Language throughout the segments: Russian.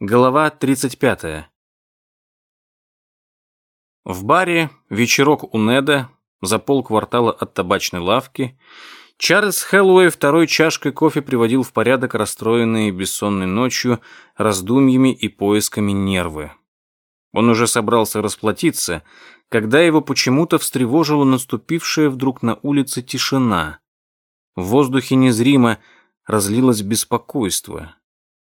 Глава 35. В баре вечерок у Неда за полквартала от табачной лавки Чарльз Хэллоуэй второй чашкой кофе приводил в порядок расстроенные бессонной ночью раздумьями и поисками нервы. Он уже собрался расплатиться, когда его почему-то встревожила наступившая вдруг на улице тишина. В воздухе незримо разлилось беспокойство.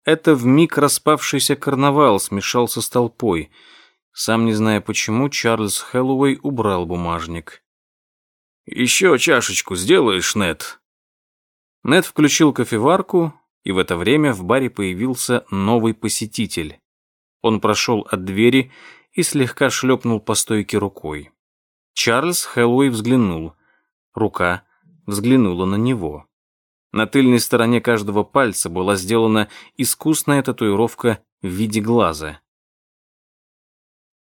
Это вмиг распавшийся карнавал смешался с толпой. Сам не зная почему, Чарльз Хэллоуэй убрал бумажник. «Еще чашечку сделаешь, Нед?» Нед включил кофеварку, и в это время в баре появился новый посетитель. Он прошел от двери и слегка шлепнул по стойке рукой. Чарльз Хэллоуэй взглянул. Рука взглянула на него. На тыльной стороне каждого пальца была сделана искусная татуировка в виде глаза.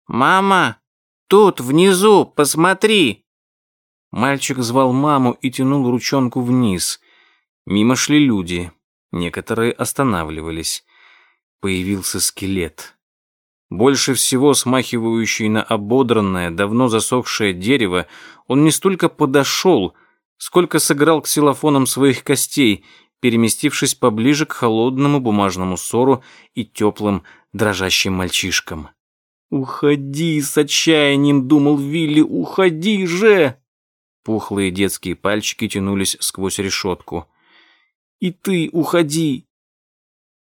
«Мама, тут, внизу, посмотри!» Мальчик звал маму и тянул ручонку вниз. Мимо шли люди. Некоторые останавливались. Появился скелет. Больше всего смахивающий на ободранное, давно засохшее дерево, он не столько подошел, сколько сыграл ксилофоном своих костей, переместившись поближе к холодному бумажному ссору и теплым дрожащим мальчишкам. «Уходи!» — с отчаянием думал Вилли. «Уходи же!» Пухлые детские пальчики тянулись сквозь решетку. «И ты уходи!»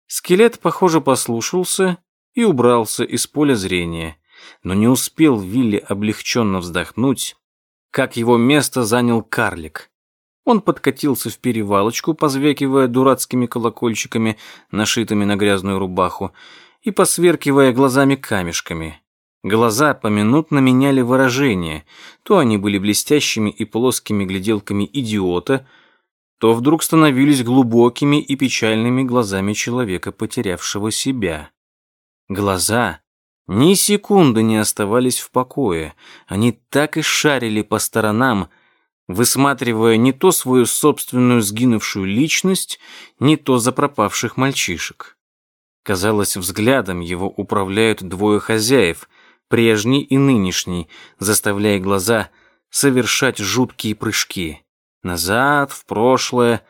Скелет, похоже, послушался и убрался из поля зрения, но не успел Вилли облегченно вздохнуть, как его место занял карлик. Он подкатился в перевалочку, позвякивая дурацкими колокольчиками, нашитыми на грязную рубаху, и посверкивая глазами-камешками. Глаза поминутно меняли выражение. То они были блестящими и плоскими гляделками идиота, то вдруг становились глубокими и печальными глазами человека, потерявшего себя. Глаза, ни секунды не оставались в покое. Они так и шарили по сторонам, высматривая не то свою собственную сгинувшую личность, не то запропавших мальчишек. Казалось, взглядом его управляют двое хозяев, прежний и нынешний, заставляя глаза совершать жуткие прыжки. Назад, в прошлое,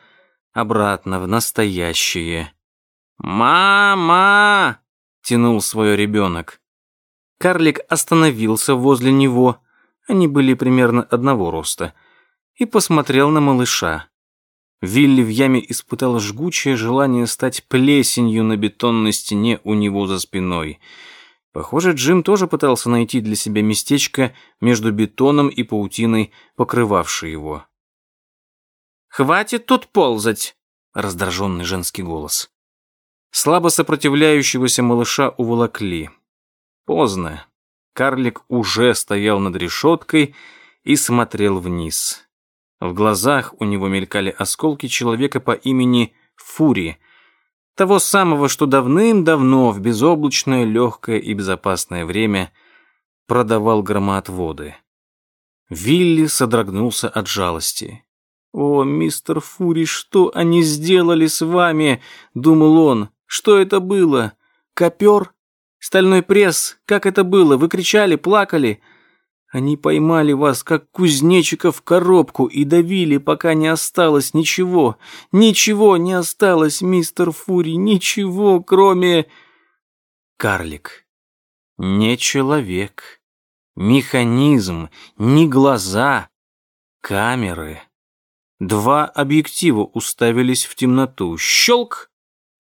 обратно, в настоящее. «Мама!» — тянул свое ребенок. Карлик остановился возле него, они были примерно одного роста, и посмотрел на малыша. Вилли в яме испытал жгучее желание стать плесенью на бетонной стене у него за спиной. Похоже, Джим тоже пытался найти для себя местечко между бетоном и паутиной, покрывавшей его. «Хватит тут ползать!» — раздраженный женский голос. Слабо сопротивляющегося малыша уволокли. Поздно. Карлик уже стоял над решеткой и смотрел вниз. В глазах у него мелькали осколки человека по имени Фури, того самого, что давным-давно в безоблачное, легкое и безопасное время продавал громоотводы. Вилли содрогнулся от жалости. «О, мистер Фури, что они сделали с вами?» — думал он. «Что это было? Копер? Стальной пресс, как это было? Вы кричали, плакали. Они поймали вас, как кузнечика в коробку, и давили, пока не осталось ничего. Ничего не осталось, мистер Фури, ничего, кроме... Карлик. Не человек. Механизм, не глаза. Камеры. Два объектива уставились в темноту. Щелк!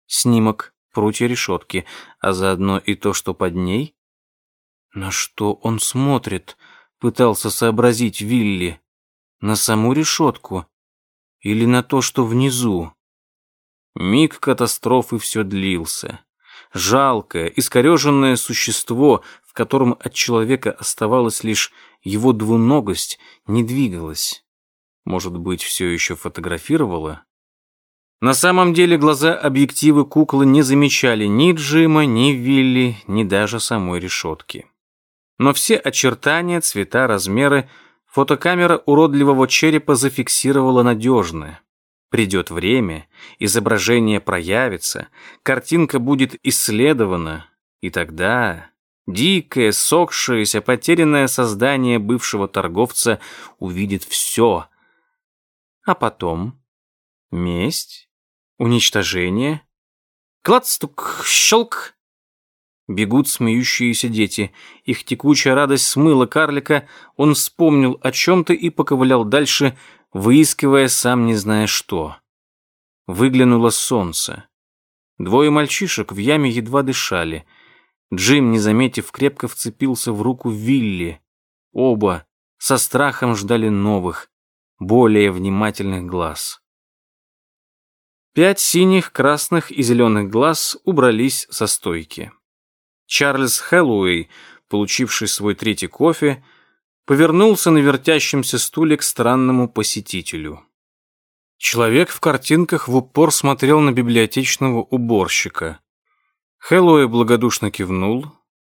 Снимок прутья решетки, а заодно и то, что под ней? На что он смотрит? Пытался сообразить Вилли. На саму решетку? Или на то, что внизу? Миг катастрофы все длился. Жалкое, искореженное существо, в котором от человека оставалась лишь его двуногость, не двигалось. Может быть, все еще фотографировало? На самом деле глаза объективы куклы не замечали ни Джима, ни Вилли, ни даже самой решетки. Но все очертания, цвета, размеры фотокамера уродливого черепа зафиксировала надежно. Придет время, изображение проявится, картинка будет исследована, и тогда дикое, сохшееся, потерянное создание бывшего торговца увидит все. А потом месть, уничтожение, клацтук, щелк. Бегут смеющиеся дети. Их текучая радость смыла карлика, он вспомнил о чем-то и поковылял дальше, выискивая сам не зная что. Выглянуло солнце. Двое мальчишек в яме едва дышали. Джим, не заметив, крепко вцепился в руку Вилли. Оба со страхом ждали новых, более внимательных глаз. Пять синих, красных и зеленых глаз убрались со стойки. Чарльз Хэллоуэй, получивший свой третий кофе, повернулся на вертящемся стуле к странному посетителю. Человек в картинках в упор смотрел на библиотечного уборщика. Хэллоуэй благодушно кивнул,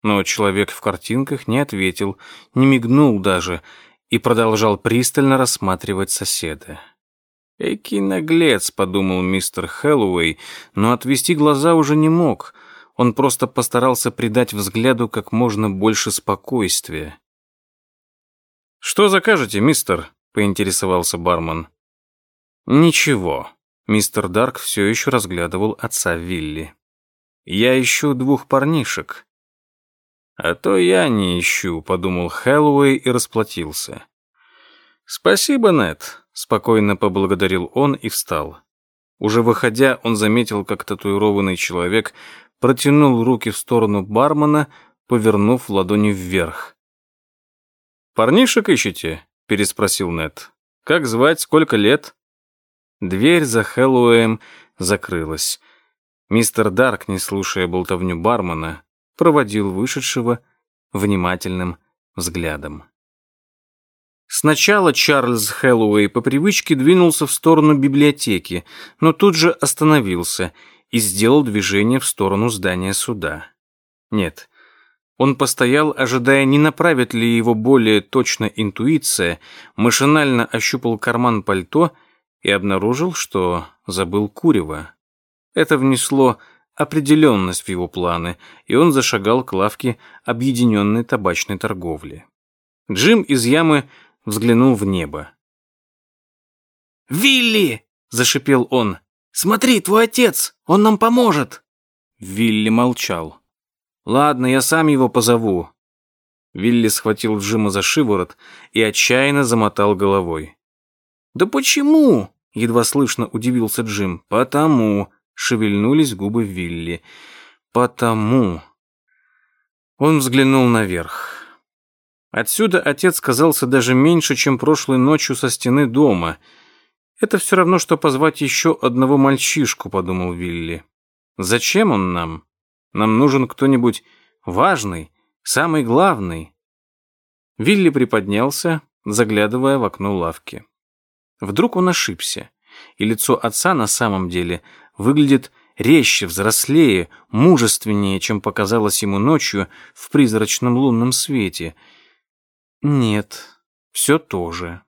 но человек в картинках не ответил, не мигнул даже и продолжал пристально рассматривать соседа. «Экий наглец», — подумал мистер Хэллоуэй, но отвести глаза уже не мог — он просто постарался придать взгляду как можно больше спокойствия. «Что закажете, мистер?» — поинтересовался бармен. «Ничего». Мистер Дарк все еще разглядывал отца Вилли. «Я ищу двух парнишек». «А то я не ищу», — подумал Хэллоуэй и расплатился. «Спасибо, Нед», — спокойно поблагодарил он и встал. Уже выходя, он заметил, как татуированный человек протянул руки в сторону бармена, повернув ладони вверх. «Парнишек ищете?» — переспросил Нед. «Как звать? Сколько лет?» Дверь за Хэллоуэем закрылась. Мистер Дарк, не слушая болтовню бармена, проводил вышедшего внимательным взглядом. Сначала Чарльз Хэллоуэй по привычке двинулся в сторону библиотеки, но тут же остановился — и сделал движение в сторону здания суда. Нет, он постоял, ожидая, не направит ли его более точно интуиция, машинально ощупал карман пальто и обнаружил, что забыл курево. Это внесло определенность в его планы, и он зашагал к лавке объединенной табачной торговли. Джим из ямы взглянул в небо. «Вилли!» – зашипел он. «Смотри, твой отец! Он нам поможет!» Вилли молчал. «Ладно, я сам его позову». Вилли схватил Джима за шиворот и отчаянно замотал головой. «Да почему?» — едва слышно удивился Джим. «Потому...» — шевельнулись губы Вилли. «Потому...» Он взглянул наверх. Отсюда отец казался даже меньше, чем прошлой ночью со стены дома — «Это все равно, что позвать еще одного мальчишку», — подумал Вилли. «Зачем он нам? Нам нужен кто-нибудь важный, самый главный». Вилли приподнялся, заглядывая в окно лавки. Вдруг он ошибся, и лицо отца на самом деле выглядит резче, взрослее, мужественнее, чем показалось ему ночью в призрачном лунном свете. Нет, все то же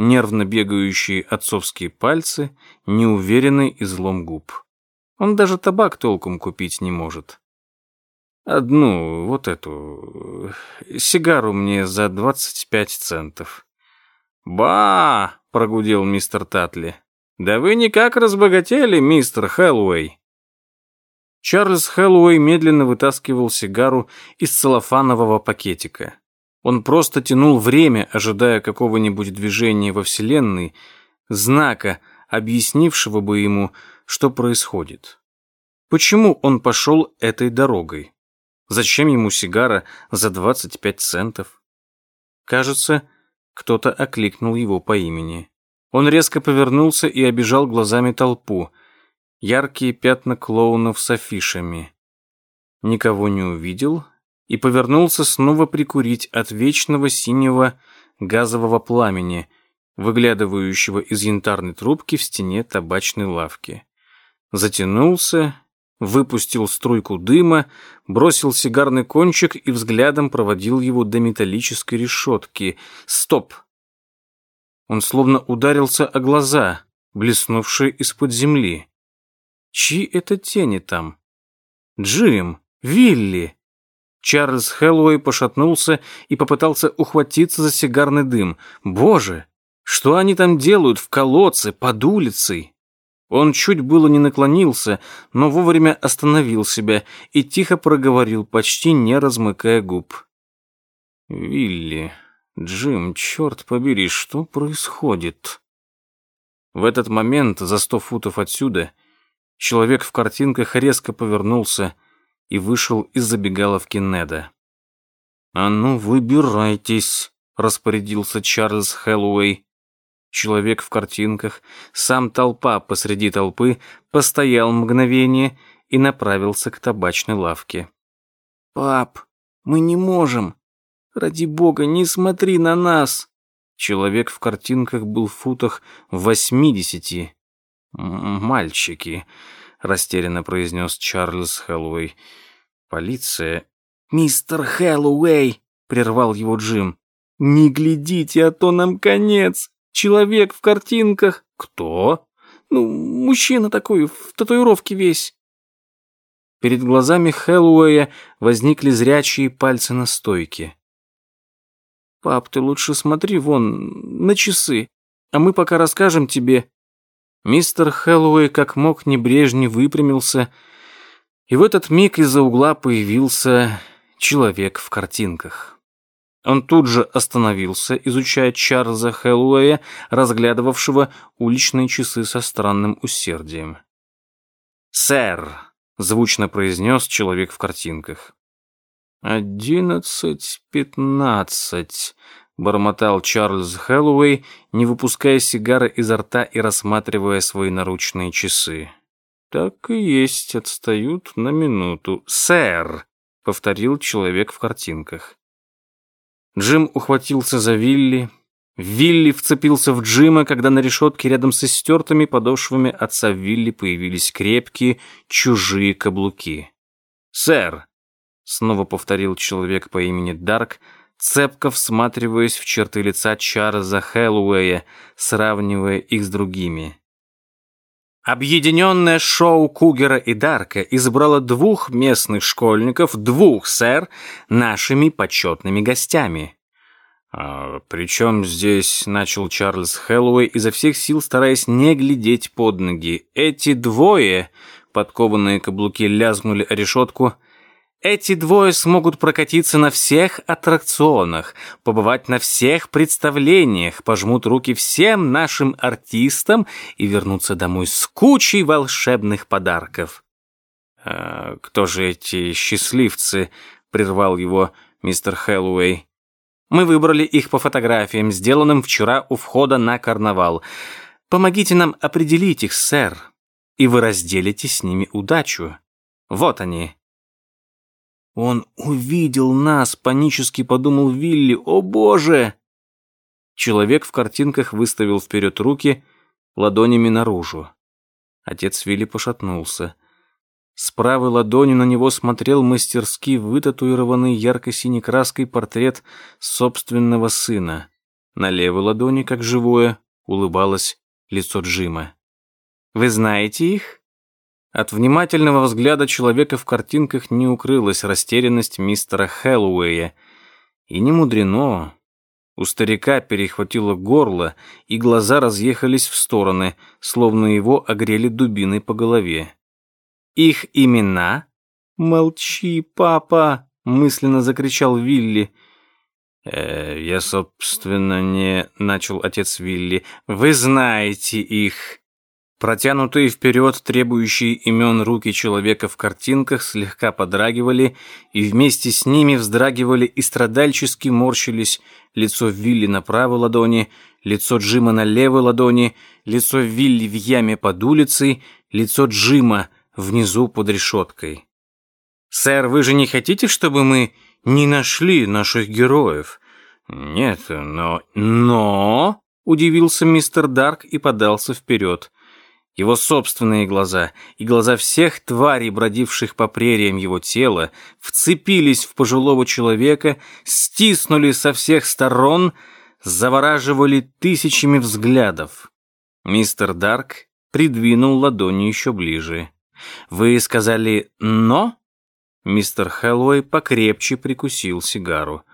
нервно бегающие отцовские пальцы, неуверенный излом губ. Он даже табак толком купить не может. Одну, вот эту, сигару мне за двадцать пять центов. «Ба!» — прогудел мистер Татли. «Да вы никак разбогатели, мистер Хэллоуэй!» Чарльз Хэллоуэй медленно вытаскивал сигару из целлофанового пакетика. Он просто тянул время, ожидая какого-нибудь движения во Вселенной, знака, объяснившего бы ему, что происходит. Почему он пошел этой дорогой? Зачем ему сигара за 25 центов? Кажется, кто-то окликнул его по имени. Он резко повернулся и обижал глазами толпу. Яркие пятна клоунов с афишами. Никого не увидел и повернулся снова прикурить от вечного синего газового пламени, выглядывающего из янтарной трубки в стене табачной лавки. Затянулся, выпустил струйку дыма, бросил сигарный кончик и взглядом проводил его до металлической решетки. Стоп! Он словно ударился о глаза. блеснувшие из-под земли. Чьи это тени там? Джим, Вилли. Чарльз Хэллоуэй пошатнулся и попытался ухватиться за сигарный дым. Боже, что они там делают в колодце, под улицей? Он чуть было не наклонился, но вовремя остановил себя и тихо проговорил, почти не размыкая губ. «Вилли, Джим, черт побери, что происходит?» В этот момент, за сто футов отсюда, человек в картинках резко повернулся и вышел из забегаловки Неда. «А ну, выбирайтесь», — распорядился Чарльз Хэллоуэй. Человек в картинках, сам толпа посреди толпы, постоял мгновение и направился к табачной лавке. «Пап, мы не можем. Ради бога, не смотри на нас!» Человек в картинках был в футах восьмидесяти. «Мальчики», — растерянно произнес Чарльз Хэллоуэй. «Полиция...» «Мистер Хэллоуэй!» — прервал его Джим. «Не глядите, а то нам конец!» Человек в картинках. Кто? Ну, мужчина такой, в татуировке весь. Перед глазами Хэллоуэя возникли зрячие пальцы на стойке. «Пап, ты лучше смотри вон на часы, а мы пока расскажем тебе». Мистер Хэллоуэй как мог небрежне выпрямился, и в этот миг из-за угла появился человек в картинках. Он тут же остановился, изучая Чарльза Хэллоуэя, разглядывавшего уличные часы со странным усердием. «Сэр», — звучно произнес человек в картинках. «Одиннадцать пятнадцать», — бормотал Чарльз Хэллоуэй, не выпуская сигары изо рта и рассматривая свои наручные часы. «Так и есть, отстают на минуту. Сэр», — повторил человек в картинках. Джим ухватился за Вилли. Вилли вцепился в Джима, когда на решетке рядом со стертыми подошвами отца Вилли появились крепкие, чужие каблуки. «Сэр!» — снова повторил человек по имени Дарк, цепко всматриваясь в черты лица Чарльза Хэллоуэя, сравнивая их с другими. Объединенное шоу Кугера и Дарка избрало двух местных школьников, двух, сэр, нашими почетными гостями. «А при здесь?» — начал Чарльз Хэллоуэй, изо всех сил стараясь не глядеть под ноги. «Эти двое...» — подкованные каблуки лязгнули о решетку — эти двое смогут прокатиться на всех аттракционах, побывать на всех представлениях, пожмут руки всем нашим артистам и вернуться домой с кучей волшебных подарков. «А кто же эти счастливцы?» — прервал его мистер Хэллоуэй. «Мы выбрали их по фотографиям, сделанным вчера у входа на карнавал. Помогите нам определить их, сэр, и вы разделите с ними удачу. Вот они». «Он увидел нас!» — панически подумал Вилли. «О боже!» Человек в картинках выставил вперед руки, ладонями наружу. Отец Вилли пошатнулся. С правой ладони на него смотрел мастерски вытатуированный ярко-синей краской портрет собственного сына. На левой ладони, как живое, улыбалось лицо Джима. «Вы знаете их?» От внимательного взгляда человека в картинках не укрылась растерянность мистера Хэллоуэя. И не мудрено. У старика перехватило горло, и глаза разъехались в стороны, словно его огрели дубиной по голове. «Их имена?» «Молчи, папа!» — мысленно закричал Вилли. «Э, «Я, собственно, не...» — начал отец Вилли. «Вы знаете их!» Протянутые вперед, требующие имен руки человека в картинках слегка подрагивали, и вместе с ними вздрагивали и страдальчески морщились лицо Вилли на правой ладони, лицо Джима на левой ладони, лицо Вилли в яме под улицей, лицо Джима внизу под решеткой. «Сэр, вы же не хотите, чтобы мы не нашли наших героев?» «Нет, но...» «Но...» — удивился мистер Дарк и подался вперед его собственные глаза и глаза всех тварей, бродивших по прериям его тела, вцепились в пожилого человека, стиснули со всех сторон, завораживали тысячами взглядов. Мистер Дарк придвинул ладони еще ближе. «Вы сказали «но»?» Мистер Хэллоуэй покрепче прикусил сигару.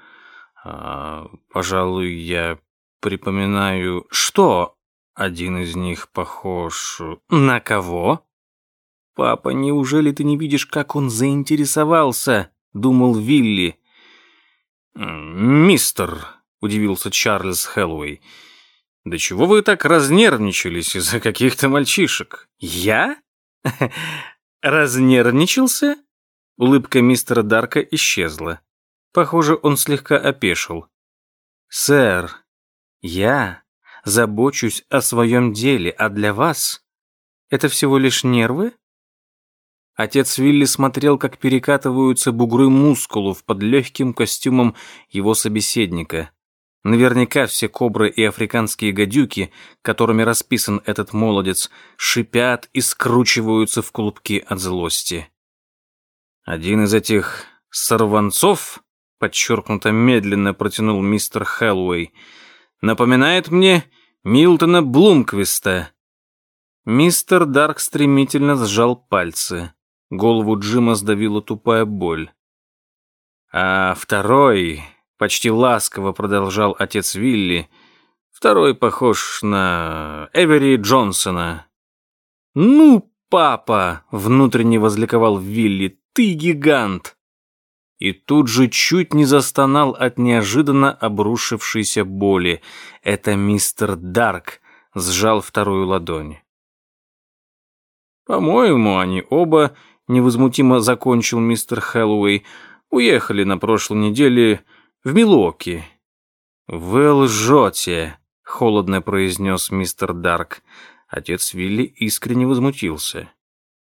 А, «Пожалуй, я припоминаю...» «Что?» «Один из них похож...» «На кого?» «Папа, неужели ты не видишь, как он заинтересовался?» — думал Вилли. «Мистер», — удивился Чарльз Хэллоуэй, — «да чего вы так разнервничались из-за каких-то мальчишек?» «Я? Разнервничался?» Улыбка мистера Дарка исчезла. Похоже, он слегка опешил. «Сэр, я забочусь о своем деле, а для вас это всего лишь нервы?» Отец Вилли смотрел, как перекатываются бугры мускулов под легким костюмом его собеседника. Наверняка все кобры и африканские гадюки, которыми расписан этот молодец, шипят и скручиваются в клубки от злости. Один из этих сорванцов, подчеркнуто медленно протянул мистер Хэллоуэй, напоминает мне Милтона Блумквиста. Мистер Дарк стремительно сжал пальцы. Голову Джима сдавила тупая боль. А второй, почти ласково продолжал отец Вилли, второй похож на Эвери Джонсона. «Ну, папа!» — внутренне возликовал Вилли. «Ты гигант!» И тут же чуть не застонал от неожиданно обрушившейся боли. Это мистер Дарк сжал вторую ладонь. По-моему, они оба невозмутимо закончил мистер Хэллоуэй, уехали на прошлой неделе в Милоки. «Вы лжете», — холодно произнес мистер Дарк. Отец Вилли искренне возмутился.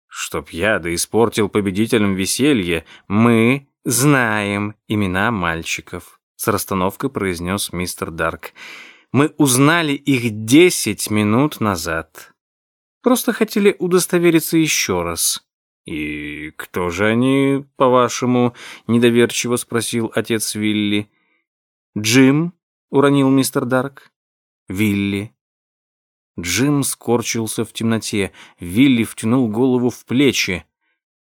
«Чтоб я да испортил победителям веселье, мы знаем имена мальчиков», — с расстановкой произнес мистер Дарк. «Мы узнали их десять минут назад. Просто хотели удостовериться еще раз». «И кто же они, по-вашему?» — недоверчиво спросил отец Вилли. «Джим», — уронил мистер Дарк. «Вилли». Джим скорчился в темноте. Вилли втянул голову в плечи.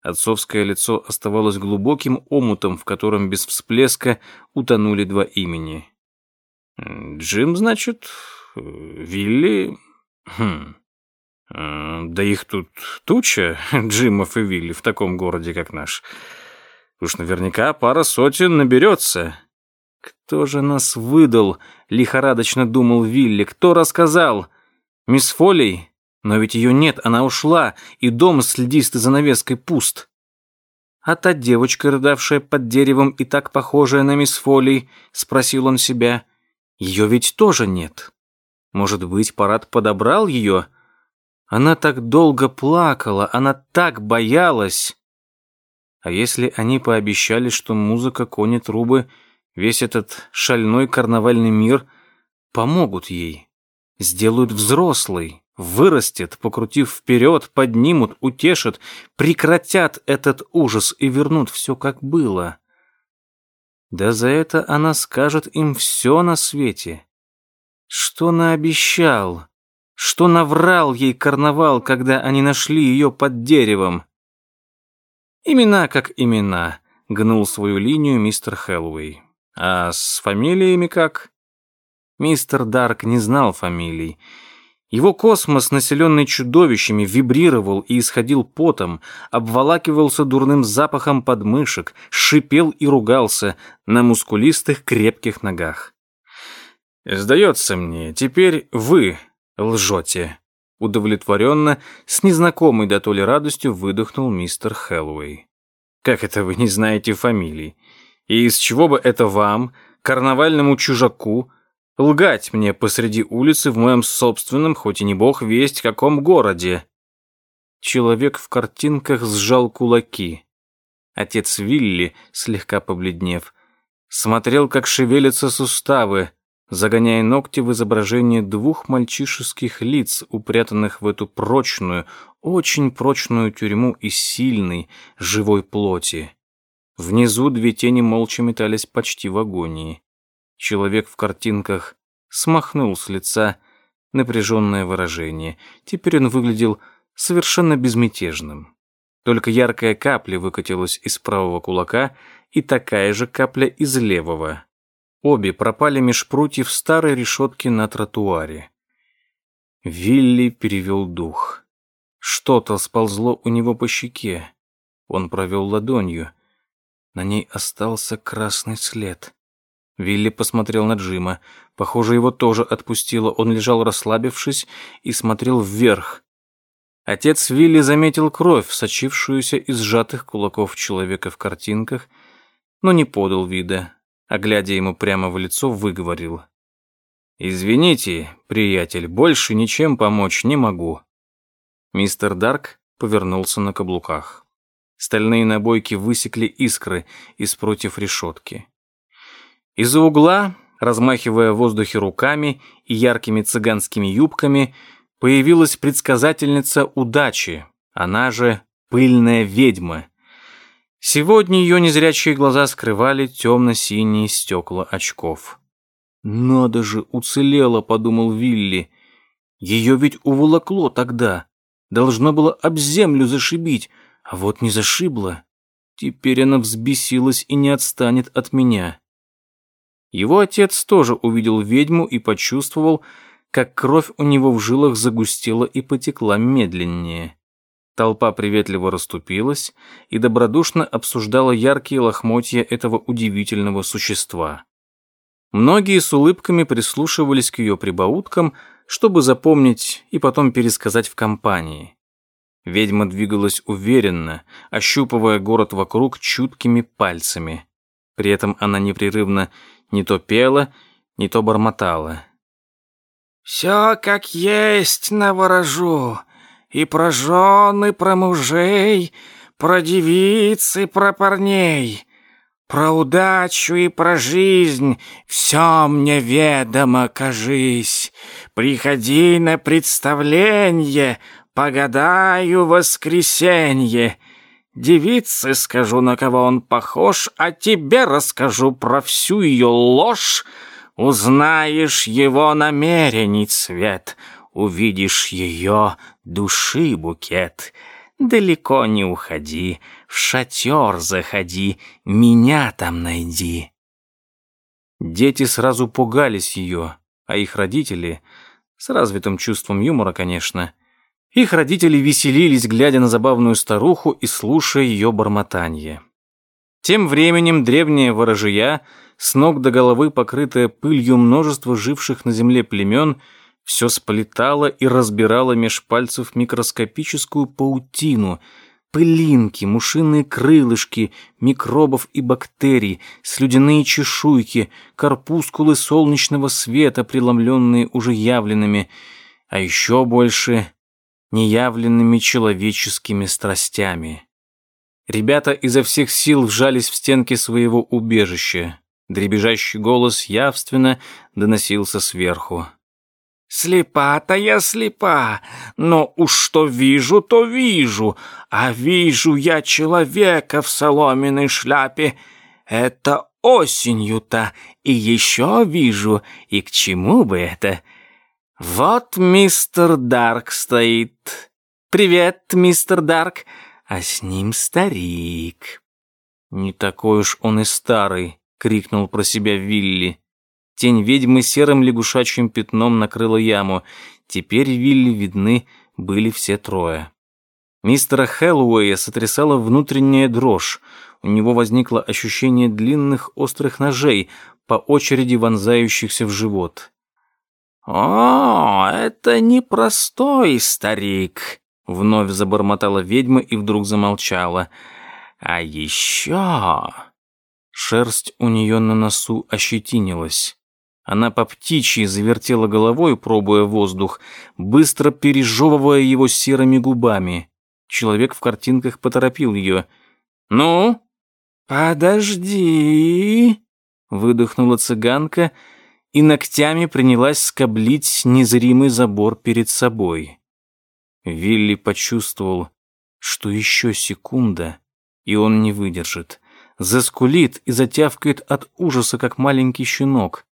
Отцовское лицо оставалось глубоким омутом, в котором без всплеска утонули два имени. «Джим, значит? Вилли? Хм...» Да их тут туча, Джимов и Вилли, в таком городе, как наш. Уж наверняка пара сотен наберется. Кто же нас выдал? Лихорадочно думал Вилли. Кто рассказал? Мисс Фолей? Но ведь ее нет, она ушла, и дом с льдистой занавеской пуст. А та девочка, рыдавшая под деревом и так похожая на мисс Фолей, спросил он себя, ее ведь тоже нет. Может быть, парад подобрал ее, — она так долго плакала, она так боялась. А если они пообещали, что музыка, кони, трубы, весь этот шальной карнавальный мир помогут ей, сделают взрослой, вырастет, покрутив вперед, поднимут, утешат, прекратят этот ужас и вернут все, как было. Да за это она скажет им все на свете. Что наобещал? Что наврал ей карнавал, когда они нашли ее под деревом? Имена как имена, гнул свою линию мистер Хэллоуэй. А с фамилиями как? Мистер Дарк не знал фамилий. Его космос, населенный чудовищами, вибрировал и исходил потом, обволакивался дурным запахом подмышек, шипел и ругался на мускулистых крепких ногах. «Сдается мне, теперь вы лжете». Удовлетворенно, с незнакомой до то радостью выдохнул мистер Хэллоуэй. «Как это вы не знаете фамилий? И из чего бы это вам, карнавальному чужаку, лгать мне посреди улицы в моем собственном, хоть и не бог весть, каком городе?» Человек в картинках сжал кулаки. Отец Вилли, слегка побледнев, смотрел, как шевелятся суставы, загоняя ногти в изображение двух мальчишеских лиц, упрятанных в эту прочную, очень прочную тюрьму из сильной, живой плоти. Внизу две тени молча метались почти в агонии. Человек в картинках смахнул с лица напряженное выражение. Теперь он выглядел совершенно безмятежным. Только яркая капля выкатилась из правого кулака и такая же капля из левого. Обе пропали меж прутьев старой решетки на тротуаре. Вилли перевел дух. Что-то сползло у него по щеке. Он провел ладонью. На ней остался красный след. Вилли посмотрел на Джима. Похоже, его тоже отпустило. Он лежал расслабившись и смотрел вверх. Отец Вилли заметил кровь, сочившуюся из сжатых кулаков человека в картинках, но не подал вида, а глядя ему прямо в лицо, выговорил. «Извините, приятель, больше ничем помочь не могу». Мистер Дарк повернулся на каблуках. Стальные набойки высекли искры из против решетки. Из-за угла, размахивая в воздухе руками и яркими цыганскими юбками, появилась предсказательница удачи, она же пыльная ведьма. Сегодня ее незрячие глаза скрывали темно-синие стекла очков. «Надо же, уцелела», — подумал Вилли. «Ее ведь уволокло тогда. Должно было об землю зашибить, а вот не зашибло. Теперь она взбесилась и не отстанет от меня». Его отец тоже увидел ведьму и почувствовал, как кровь у него в жилах загустела и потекла медленнее. Толпа приветливо расступилась и добродушно обсуждала яркие лохмотья этого удивительного существа. Многие с улыбками прислушивались к ее прибауткам, чтобы запомнить и потом пересказать в компании. Ведьма двигалась уверенно, ощупывая город вокруг чуткими пальцами. При этом она непрерывно не то пела, не то бормотала. «Все как есть наворожу, и про жен, и про мужей, про девиц и про парней, про удачу и про жизнь, все мне ведомо, кажись. Приходи на представление, погадаю воскресенье». Девице скажу, на кого он похож, а тебе расскажу про всю ее ложь. Узнаешь его намерений цвет, увидишь ее души букет. Далеко не уходи, в шатер заходи, меня там найди. Дети сразу пугались ее, а их родители, с развитым чувством юмора, конечно, их родители веселились, глядя на забавную старуху и слушая ее бормотание. Тем временем древняя ворожия, с ног до головы покрытая пылью множество живших на земле племен, все сплетала и разбирала меж пальцев микроскопическую паутину, пылинки, мушиные крылышки, микробов и бактерий, слюдяные чешуйки, корпускулы солнечного света, преломленные уже явленными, а еще больше неявленными человеческими страстями. Ребята изо всех сил вжались в стенки своего убежища. Дребезжащий голос явственно доносился сверху. «Слепа-то я слепа, но уж что вижу, то вижу, а вижу я человека в соломенной шляпе. Это осенью-то, и еще вижу, и к чему бы это? Вот мистер Дарк стоит. Привет, мистер Дарк, а с ним старик. Не такой уж он и старый, крикнул про себя Вилли. Тень ведьмы серым лягушачьим пятном накрыла яму. Теперь Вилли видны были все трое. Мистера Хэллоуэя сотрясала внутренняя дрожь. У него возникло ощущение длинных острых ножей, по очереди вонзающихся в живот. «О, это непростой старик», — вновь забормотала ведьма и вдруг замолчала. «А еще...» Шерсть у нее на носу ощетинилась. Она по птичьи завертела головой, пробуя воздух, быстро пережевывая его серыми губами. Человек в картинках поторопил ее. «Ну?» «Подожди!» — выдохнула цыганка — и ногтями принялась скоблить незримый забор перед собой. Вилли почувствовал, что еще секунда, и он не выдержит. Заскулит и затявкает от ужаса, как маленький щенок.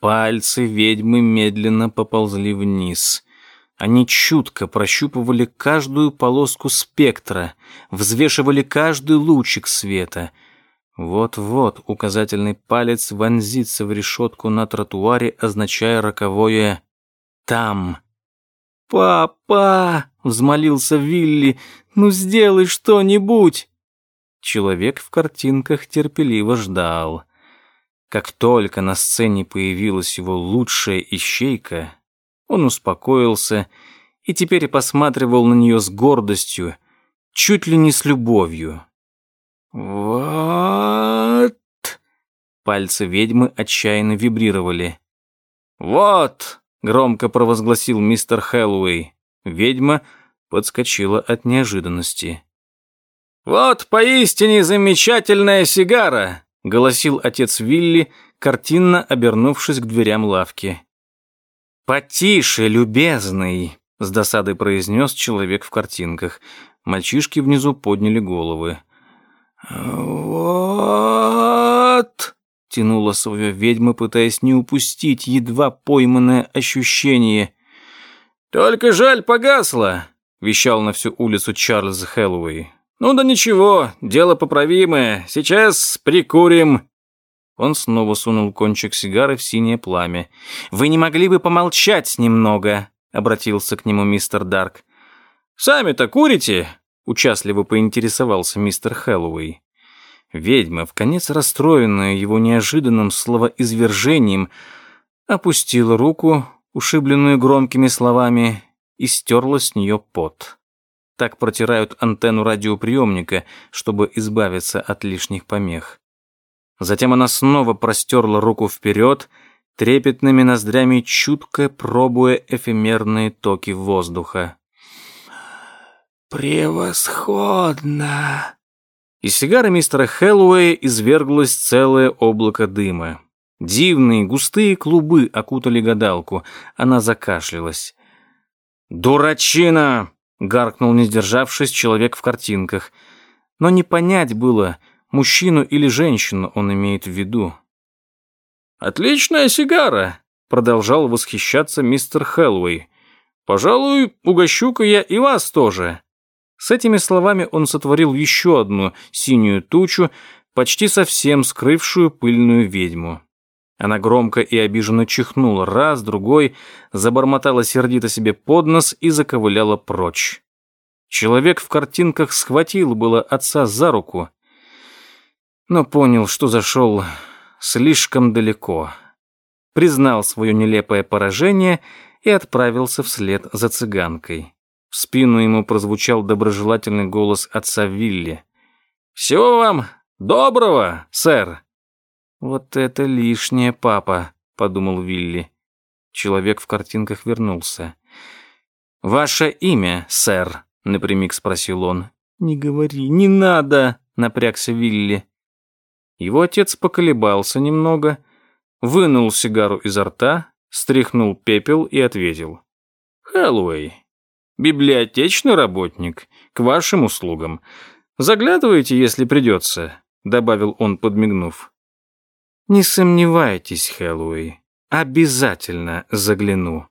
Пальцы ведьмы медленно поползли вниз. Они чутко прощупывали каждую полоску спектра, взвешивали каждый лучик света. Вот-вот указательный палец вонзится в решетку на тротуаре, означая роковое «там». «Папа!» — взмолился Вилли. «Ну сделай что-нибудь!» Человек в картинках терпеливо ждал. Как только на сцене появилась его лучшая ищейка, он успокоился и теперь посматривал на нее с гордостью, чуть ли не с любовью. «Вот...» Пальцы ведьмы отчаянно вибрировали. «Вот!» — громко провозгласил мистер Хэллоуэй. Ведьма подскочила от неожиданности. «Вот поистине замечательная сигара!» — голосил отец Вилли, картинно обернувшись к дверям лавки. «Потише, любезный!» — с досадой произнес человек в картинках. Мальчишки внизу подняли головы. «Вот...» — тянула свое ведьма, пытаясь не упустить едва пойманное ощущение. «Только жаль, погасла!» — вещал на всю улицу Чарльз Хэллоуэй. «Ну да ничего, дело поправимое. Сейчас прикурим». Он снова сунул кончик сигары в синее пламя. «Вы не могли бы помолчать немного?» — обратился к нему мистер Дарк. «Сами-то курите?» — участливо поинтересовался мистер Хэллоуэй. Ведьма, в конец расстроенная его неожиданным словоизвержением, опустила руку, ушибленную громкими словами, и стерла с нее пот. Так протирают антенну радиоприемника, чтобы избавиться от лишних помех. Затем она снова простерла руку вперед, трепетными ноздрями чутко пробуя эфемерные токи воздуха. «Превосходно!» Из сигары мистера Хэллоуэя изверглось целое облако дыма. Дивные густые клубы окутали гадалку. Она закашлялась. «Дурачина!» гаркнул, не сдержавшись, человек в картинках. Но не понять было, мужчину или женщину он имеет в виду. «Отличная сигара!» — продолжал восхищаться мистер Хэллоуэй. «Пожалуй, угощу-ка я и вас тоже». С этими словами он сотворил еще одну синюю тучу, почти совсем скрывшую пыльную ведьму. Она громко и обиженно чихнула раз, другой, забормотала сердито себе под нос и заковыляла прочь. Человек в картинках схватил было отца за руку, но понял, что зашел слишком далеко. Признал свое нелепое поражение и отправился вслед за цыганкой. В спину ему прозвучал доброжелательный голос отца Вилли. «Всего вам доброго, сэр!» «Вот это лишнее, папа», — подумал Вилли. Человек в картинках вернулся. «Ваше имя, сэр?» — напрямик спросил он. «Не говори, не надо!» — напрягся Вилли. Его отец поколебался немного, вынул сигару изо рта, стряхнул пепел и ответил. «Хэллоуэй, библиотечный работник, к вашим услугам. Заглядывайте, если придется», — добавил он, подмигнув. «Не сомневайтесь, Хэллоуэй, обязательно загляну».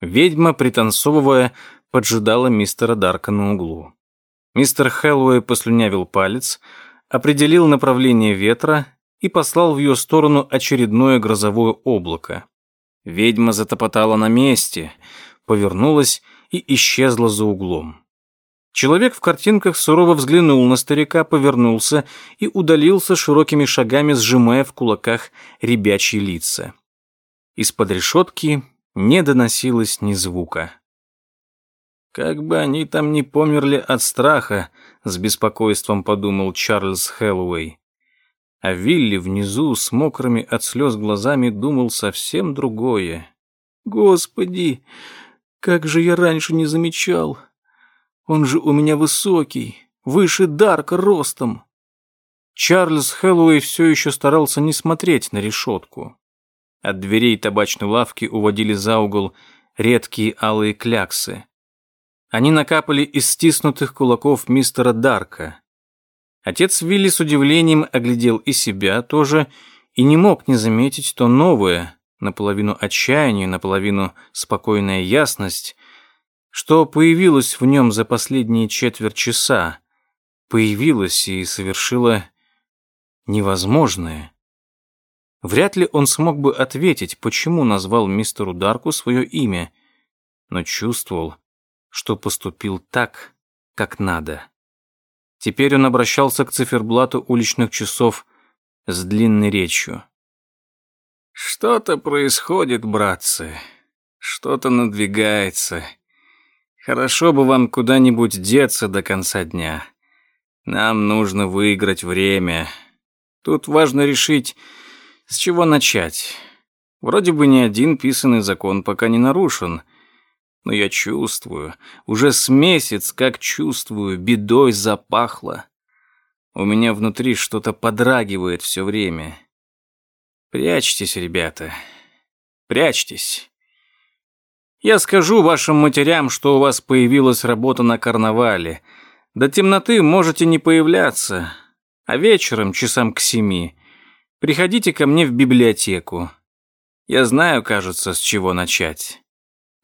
Ведьма, пританцовывая, поджидала мистера Дарка на углу. Мистер Хэллоуэй послюнявил палец, определил направление ветра и послал в ее сторону очередное грозовое облако. Ведьма затопотала на месте, повернулась и исчезла за углом. Человек в картинках сурово взглянул на старика, повернулся и удалился широкими шагами, сжимая в кулаках ребячьи лица. Из-под решетки не доносилось ни звука. «Как бы они там не померли от страха», — с беспокойством подумал Чарльз Хэллоуэй. А Вилли внизу с мокрыми от слез глазами думал совсем другое. «Господи, как же я раньше не замечал!» Он же у меня высокий, выше Дарка ростом. Чарльз Хэллоуэй все еще старался не смотреть на решетку. От дверей табачной лавки уводили за угол редкие алые кляксы. Они накапали из стиснутых кулаков мистера Дарка. Отец Вилли с удивлением оглядел и себя тоже и не мог не заметить то новое, наполовину отчаяние, наполовину спокойная ясность, что появилось в нем за последние четверть часа, появилось и совершило невозможное. Вряд ли он смог бы ответить, почему назвал мистеру Дарку свое имя, но чувствовал, что поступил так, как надо. Теперь он обращался к циферблату уличных часов с длинной речью. «Что-то происходит, братцы. Что-то надвигается. Хорошо бы вам куда-нибудь деться до конца дня. Нам нужно выиграть время. Тут важно решить, с чего начать. Вроде бы ни один писанный закон пока не нарушен, но я чувствую, уже с месяц, как чувствую, бедой запахло. У меня внутри что-то подрагивает все время. Прячьтесь, ребята, прячьтесь. Я скажу вашим матерям, что у вас появилась работа на карнавале. До темноты можете не появляться, а вечером, часам к семи, приходите ко мне в библиотеку. Я знаю, кажется, с чего начать.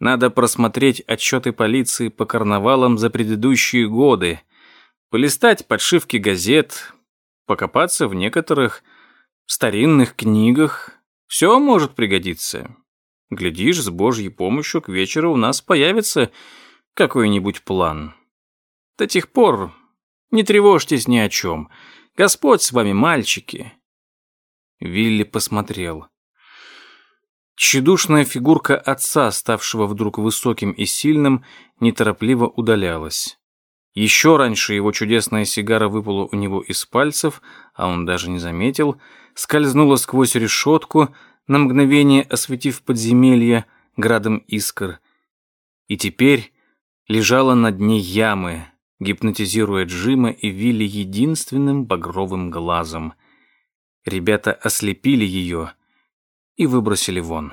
Надо просмотреть отчеты полиции по карнавалам за предыдущие годы, полистать подшивки газет, покопаться в некоторых старинных книгах. Все может пригодиться. Глядишь, с Божьей помощью к вечеру у нас появится какой-нибудь план. До тех пор не тревожьтесь ни о чем. Господь с вами, мальчики. Вилли посмотрел. Тщедушная фигурка отца, ставшего вдруг высоким и сильным, неторопливо удалялась. Еще раньше его чудесная сигара выпала у него из пальцев, а он даже не заметил, скользнула сквозь решетку, на мгновение осветив подземелье градом искр, и теперь лежала на дне ямы, гипнотизируя Джима и Вилли единственным багровым глазом. Ребята ослепили ее — и выбросили вон.